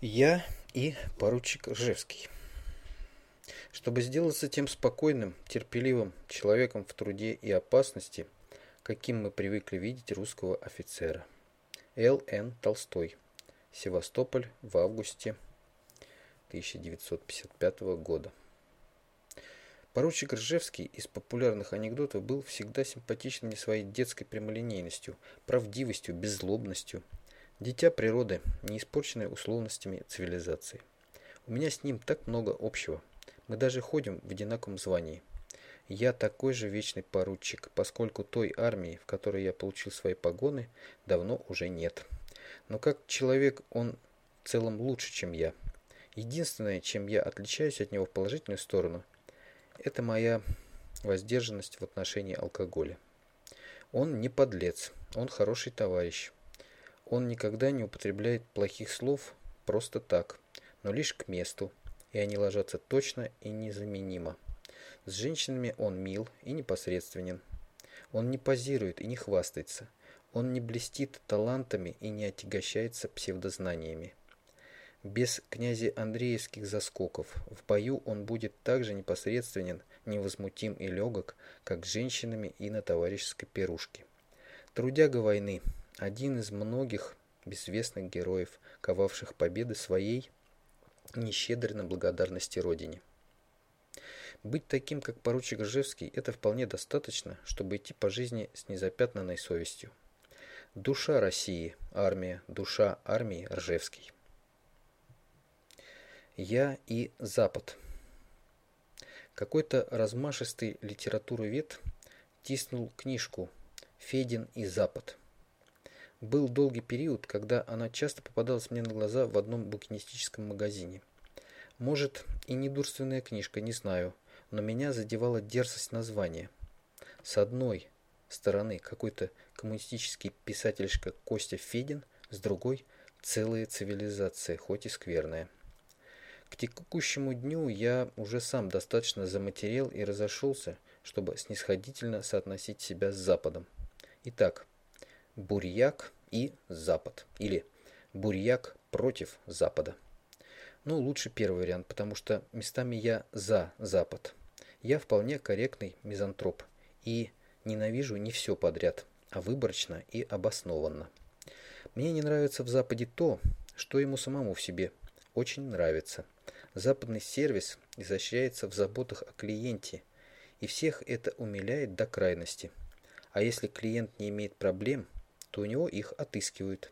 Я и поручик Ржевский. Чтобы сделаться тем спокойным, терпеливым человеком в труде и опасности, каким мы привыкли видеть русского офицера. Л. Н. Толстой. Севастополь в августе 1955 года. Поручик Ржевский из популярных анекдотов был всегда симпатичен мне своей детской прямолинейностью, правдивостью, беззлобностью – Дитя природы, не испорченное условностями цивилизации. У меня с ним так много общего. Мы даже ходим в одинаковом звании. Я такой же вечный поручик, поскольку той армии, в которой я получил свои погоны, давно уже нет. Но как человек он в целом лучше, чем я. Единственное, чем я отличаюсь от него в положительную сторону, это моя воздержанность в отношении алкоголя. Он не подлец, он хороший товарищ. Он никогда не употребляет плохих слов просто так, но лишь к месту, и они ложатся точно и незаменимо. С женщинами он мил и непосредственен. Он не позирует и не хвастается. Он не блестит талантами и не отягощается псевдознаниями. Без князя Андреевских заскоков в бою он будет так же непосредственен, невозмутим и легок, как с женщинами и на товарищеской пирушке. Трудяга войны – один из многих безвестных героев, ковавших победы своей нещедрой на благодарности Родине. Быть таким, как поручик Ржевский, это вполне достаточно, чтобы идти по жизни с незапятнанной совестью. Душа России, армия, душа армии Ржевский. Я и Запад. Какой-то размашистый литературовед тиснул книжку «Федин и Запад». Был долгий период, когда она часто попадалась мне на глаза в одном букинистическом магазине. Может, и недурственная книжка, не знаю, но меня задевала дерзость названия. С одной стороны какой-то коммунистический писательшка Костя Федин, с другой – целая цивилизация, хоть и скверная. К текущему дню я уже сам достаточно заматерел и разошелся, чтобы снисходительно соотносить себя с Западом. Итак, Бурьяк и Запад. Или Бурьяк против Запада. Ну, лучше первый вариант, потому что местами я за Запад. Я вполне корректный мизантроп и ненавижу не все подряд, а выборочно и обоснованно. Мне не нравится в Западе то, что ему самому в себе очень нравится. Западный сервис изощряется в заботах о клиенте, и всех это умиляет до крайности. А если клиент не имеет проблем, то у него их отыскивают.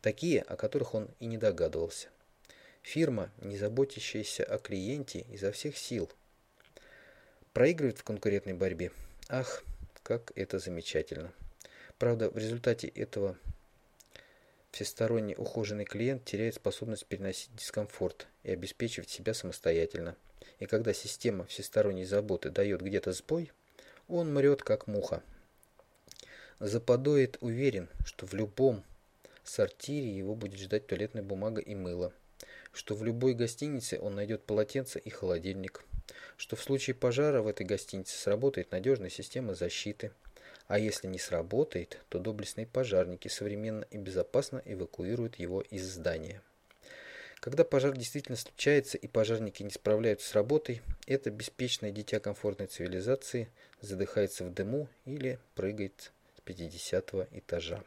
Такие, о которых он и не догадывался. Фирма, не заботящаяся о клиенте изо всех сил, проигрывает в конкурентной борьбе. Ах, как это замечательно. Правда, в результате этого всесторонне ухоженный клиент теряет способность переносить дискомфорт и обеспечивать себя самостоятельно. И когда система всесторонней заботы дает где-то сбой, он мрет как муха. Западоид уверен, что в любом сортире его будет ждать туалетная бумага и мыло, что в любой гостинице он найдет полотенце и холодильник, что в случае пожара в этой гостинице сработает надежная система защиты, а если не сработает, то доблестные пожарники современно и безопасно эвакуируют его из здания. Когда пожар действительно случается и пожарники не справляются с работой, это беспечное дитя комфортной цивилизации задыхается в дыму или прыгает 50 этажа.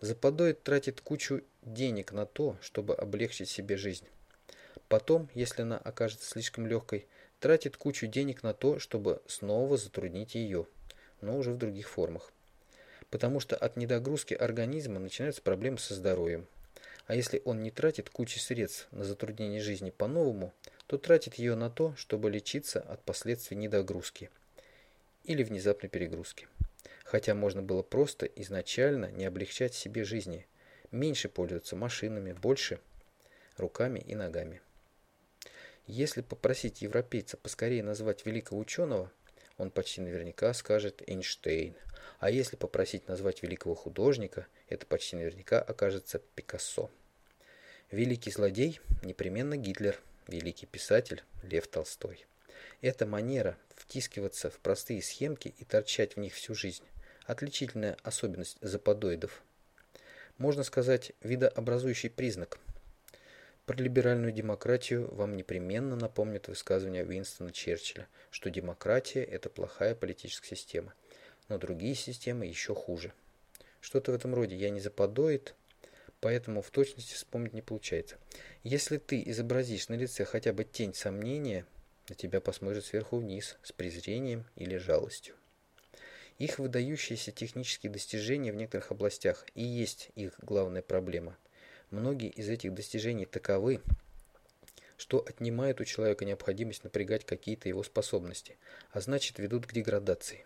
Западоид тратит кучу денег на то, чтобы облегчить себе жизнь. Потом, если она окажется слишком легкой, тратит кучу денег на то, чтобы снова затруднить ее, но уже в других формах. Потому что от недогрузки организма начинаются проблемы со здоровьем. А если он не тратит кучу средств на затруднение жизни по-новому, то тратит ее на то, чтобы лечиться от последствий недогрузки или внезапной перегрузки хотя можно было просто изначально не облегчать себе жизни, меньше пользоваться машинами, больше руками и ногами. Если попросить европейца поскорее назвать великого ученого, он почти наверняка скажет Эйнштейн. А если попросить назвать великого художника, это почти наверняка окажется Пикассо. Великий злодей – непременно Гитлер, великий писатель – Лев Толстой. Эта манера втискиваться в простые схемки и торчать в них всю жизнь отличительная особенность западоидов. Можно сказать, видообразующий признак, Про либеральную демократию вам непременно напомнят высказывание Уинстона Черчилля, что демократия – это плохая политическая система, но другие системы еще хуже. Что-то в этом роде я не заподоит, поэтому в точности вспомнить не получается. Если ты изобразишь на лице хотя бы тень сомнения, на тебя посмотрят сверху вниз с презрением или жалостью. Их выдающиеся технические достижения в некоторых областях и есть их главная проблема. Многие из этих достижений таковы, что отнимают у человека необходимость напрягать какие-то его способности, а значит ведут к деградации.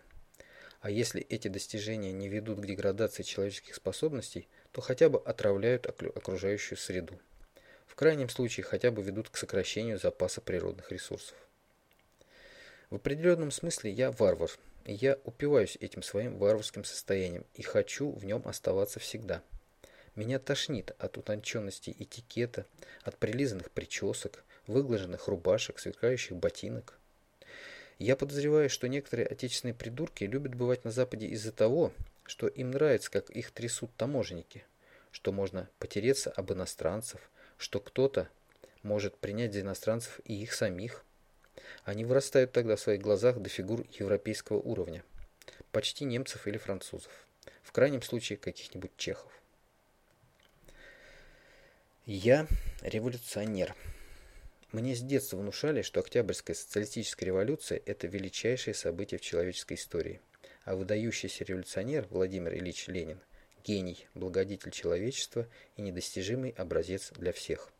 А если эти достижения не ведут к деградации человеческих способностей, то хотя бы отравляют окружающую среду. В крайнем случае хотя бы ведут к сокращению запаса природных ресурсов. В определенном смысле я варвар, я упиваюсь этим своим варварским состоянием и хочу в нем оставаться всегда. Меня тошнит от утонченности этикета, от прилизанных причесок, выглаженных рубашек, сверкающих ботинок. Я подозреваю, что некоторые отечественные придурки любят бывать на Западе из-за того, что им нравится, как их трясут таможенники, что можно потереться об иностранцев, что кто-то может принять за иностранцев и их самих. Они вырастают тогда в своих глазах до фигур европейского уровня, почти немцев или французов, в крайнем случае каких-нибудь чехов. Я революционер. Мне с детства внушали, что Октябрьская социалистическая революция – это величайшее событие в человеческой истории. А выдающийся революционер Владимир Ильич Ленин – гений, благодетель человечества и недостижимый образец для всех.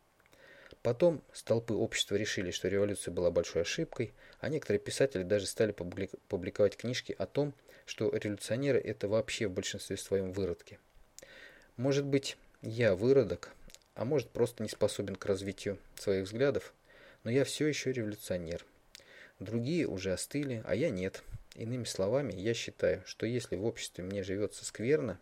Потом столпы общества решили, что революция была большой ошибкой, а некоторые писатели даже стали публиковать книжки о том, что революционеры – это вообще в большинстве своем выродки. Может быть, я выродок, а может просто не способен к развитию своих взглядов, но я все еще революционер. Другие уже остыли, а я нет. Иными словами, я считаю, что если в обществе мне живется скверно,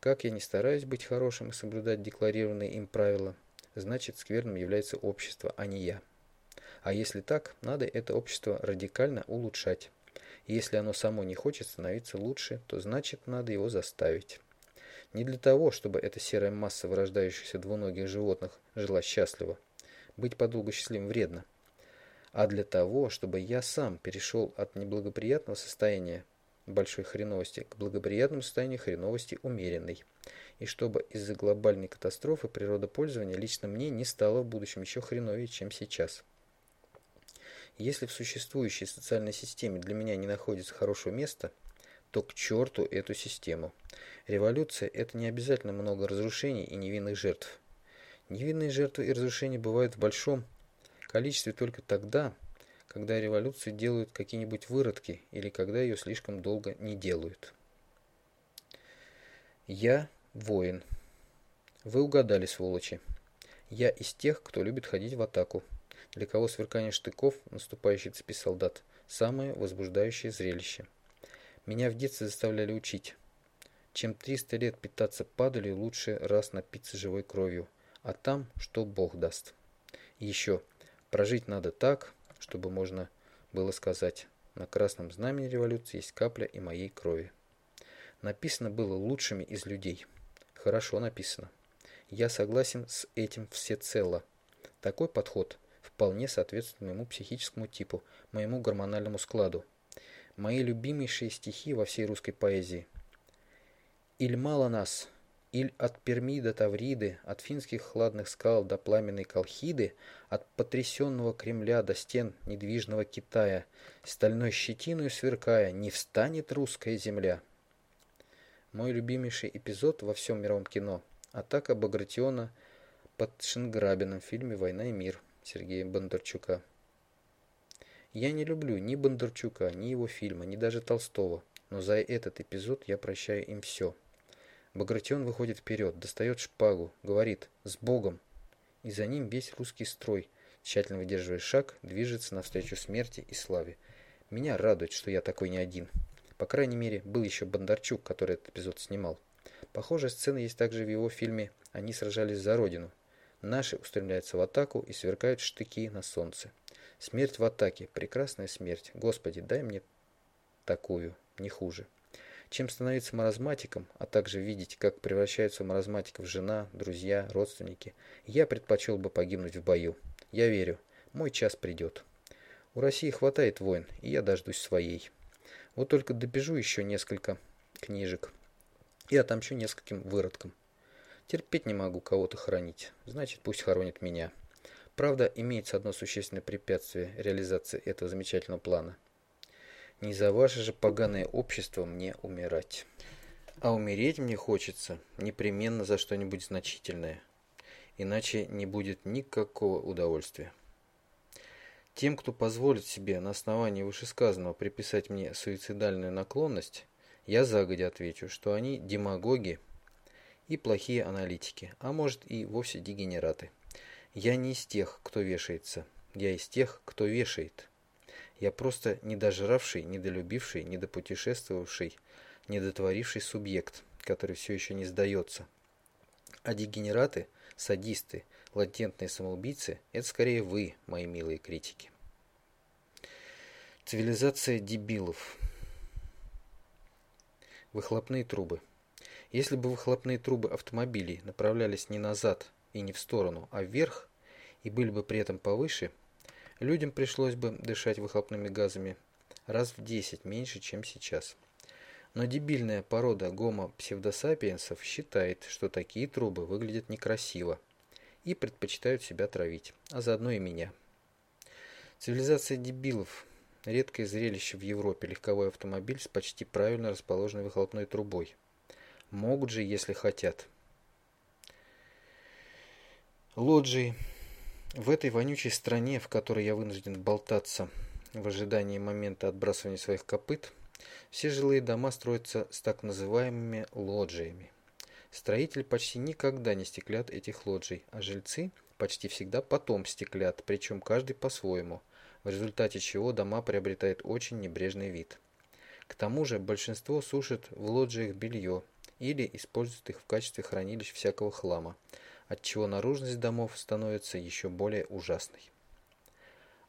как я не стараюсь быть хорошим и соблюдать декларированные им правила, значит скверным является общество, а не я. А если так, надо это общество радикально улучшать. Если оно само не хочет становиться лучше, то значит надо его заставить. Не для того, чтобы эта серая масса вырождающихся двуногих животных жила счастливо, быть подолгу счастливым вредно, а для того, чтобы я сам перешел от неблагоприятного состояния большой хреновости к благоприятному состоянию хреновости умеренной, и чтобы из-за глобальной катастрофы природопользования лично мне не стало в будущем еще хреновее, чем сейчас. Если в существующей социальной системе для меня не находится хорошего места, то к черту эту систему. Революция – это не обязательно много разрушений и невинных жертв. Невинные жертвы и разрушения бывают в большом количестве только тогда, когда революцию делают какие-нибудь выродки или когда ее слишком долго не делают. Я воин. Вы угадали, сволочи. Я из тех, кто любит ходить в атаку. Для кого сверкание штыков, наступающий цепи солдат, самое возбуждающее зрелище. Меня в детстве заставляли учить. Чем 300 лет питаться падалью, лучше раз напиться живой кровью – а там, что Бог даст. И еще, прожить надо так, чтобы можно было сказать, на красном знамени революции есть капля и моей крови. Написано было лучшими из людей. Хорошо написано. Я согласен с этим всецело. Такой подход вполне соответствует моему психическому типу, моему гормональному складу. Мои любимейшие стихи во всей русской поэзии. «Иль мало нас, Иль от Перми до Тавриды, от финских хладных скал до пламенной Колхиды, от потрясенного Кремля до стен недвижного Китая, стальной щетиной сверкая, не встанет русская земля. Мой любимейший эпизод во всем мировом кино – атака Багратиона под Шинграбином в фильме «Война и мир» Сергея Бондарчука. Я не люблю ни Бондарчука, ни его фильма, ни даже Толстого, но за этот эпизод я прощаю им все – Багратион выходит вперед, достает шпагу, говорит «С Богом!» И за ним весь русский строй, тщательно выдерживая шаг, движется навстречу смерти и славе. Меня радует, что я такой не один. По крайней мере, был еще Бондарчук, который этот эпизод снимал. Похожая сцена есть также в его фильме «Они сражались за Родину». Наши устремляются в атаку и сверкают штыки на солнце. Смерть в атаке. Прекрасная смерть. Господи, дай мне такую, не хуже. Чем становиться маразматиком, а также видеть, как превращаются в маразматиков жена, друзья, родственники, я предпочел бы погибнуть в бою. Я верю, мой час придет. У России хватает войн, и я дождусь своей. Вот только добежу еще несколько книжек и отомщу нескольким выродкам. Терпеть не могу кого-то хоронить, значит пусть хоронит меня. Правда, имеется одно существенное препятствие реализации этого замечательного плана. Не за ваше же поганое общество мне умирать. А умереть мне хочется непременно за что-нибудь значительное. Иначе не будет никакого удовольствия. Тем, кто позволит себе на основании вышесказанного приписать мне суицидальную наклонность, я загодя отвечу, что они демагоги и плохие аналитики, а может и вовсе дегенераты. Я не из тех, кто вешается, я из тех, кто вешает. Я просто недожравший, недолюбивший, недопутешествовавший, недотворивший субъект, который все еще не сдается. А дегенераты, садисты, латентные самоубийцы – это скорее вы, мои милые критики. Цивилизация дебилов. Выхлопные трубы. Если бы выхлопные трубы автомобилей направлялись не назад и не в сторону, а вверх, и были бы при этом повыше – Людям пришлось бы дышать выхлопными газами раз в 10 меньше, чем сейчас. Но дебильная порода гомо-псевдосапиенсов считает, что такие трубы выглядят некрасиво и предпочитают себя травить, а заодно и меня. Цивилизация дебилов – редкое зрелище в Европе легковой автомобиль с почти правильно расположенной выхлопной трубой. Могут же, если хотят. Лоджии – в этой вонючей стране, в которой я вынужден болтаться в ожидании момента отбрасывания своих копыт, все жилые дома строятся с так называемыми лоджиями. Строители почти никогда не стеклят этих лоджий, а жильцы почти всегда потом стеклят, причем каждый по-своему, в результате чего дома приобретают очень небрежный вид. К тому же большинство сушит в лоджиях белье или используют их в качестве хранилищ всякого хлама – отчего наружность домов становится еще более ужасной.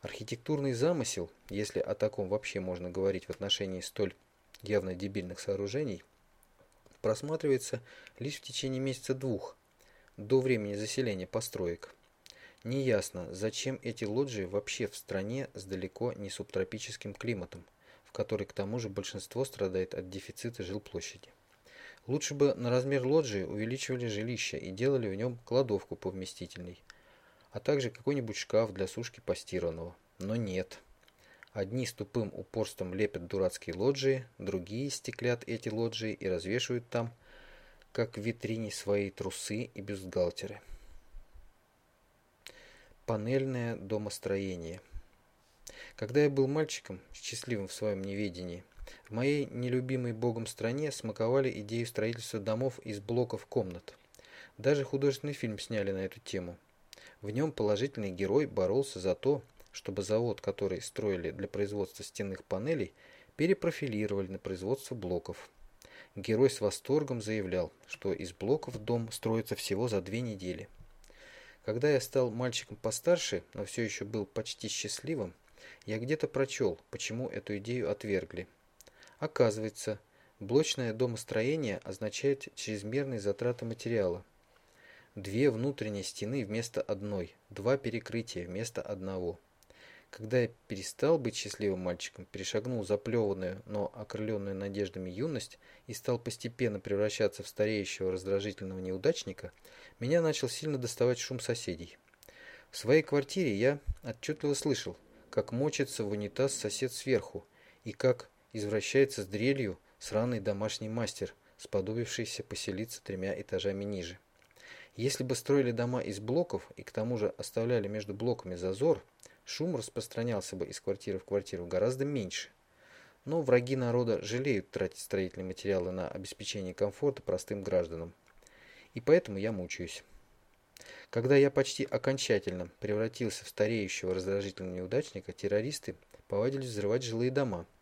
Архитектурный замысел, если о таком вообще можно говорить в отношении столь явно дебильных сооружений, просматривается лишь в течение месяца-двух, до времени заселения построек. Неясно, зачем эти лоджии вообще в стране с далеко не субтропическим климатом, в которой к тому же большинство страдает от дефицита жилплощади. Лучше бы на размер лоджии увеличивали жилище и делали в нем кладовку повместительней, а также какой-нибудь шкаф для сушки постиранного. Но нет. Одни с тупым упорством лепят дурацкие лоджии, другие стеклят эти лоджии и развешивают там, как в витрине, свои трусы и бюстгальтеры. Панельное домостроение. Когда я был мальчиком, счастливым в своем неведении, в моей нелюбимой богом стране смаковали идею строительства домов из блоков комнат. Даже художественный фильм сняли на эту тему. В нем положительный герой боролся за то, чтобы завод, который строили для производства стенных панелей, перепрофилировали на производство блоков. Герой с восторгом заявлял, что из блоков дом строится всего за две недели. Когда я стал мальчиком постарше, но все еще был почти счастливым, я где-то прочел, почему эту идею отвергли. Оказывается, блочное домостроение означает чрезмерные затраты материала. Две внутренние стены вместо одной, два перекрытия вместо одного. Когда я перестал быть счастливым мальчиком, перешагнул заплеванную, но окрыленную надеждами юность и стал постепенно превращаться в стареющего раздражительного неудачника, меня начал сильно доставать шум соседей. В своей квартире я отчетливо слышал, как мочится в унитаз сосед сверху, и как извращается с дрелью сраный домашний мастер, сподобившийся поселиться тремя этажами ниже. Если бы строили дома из блоков и к тому же оставляли между блоками зазор, шум распространялся бы из квартиры в квартиру гораздо меньше. Но враги народа жалеют тратить строительные материалы на обеспечение комфорта простым гражданам. И поэтому я мучаюсь. Когда я почти окончательно превратился в стареющего раздражительного неудачника, террористы повадились взрывать жилые дома –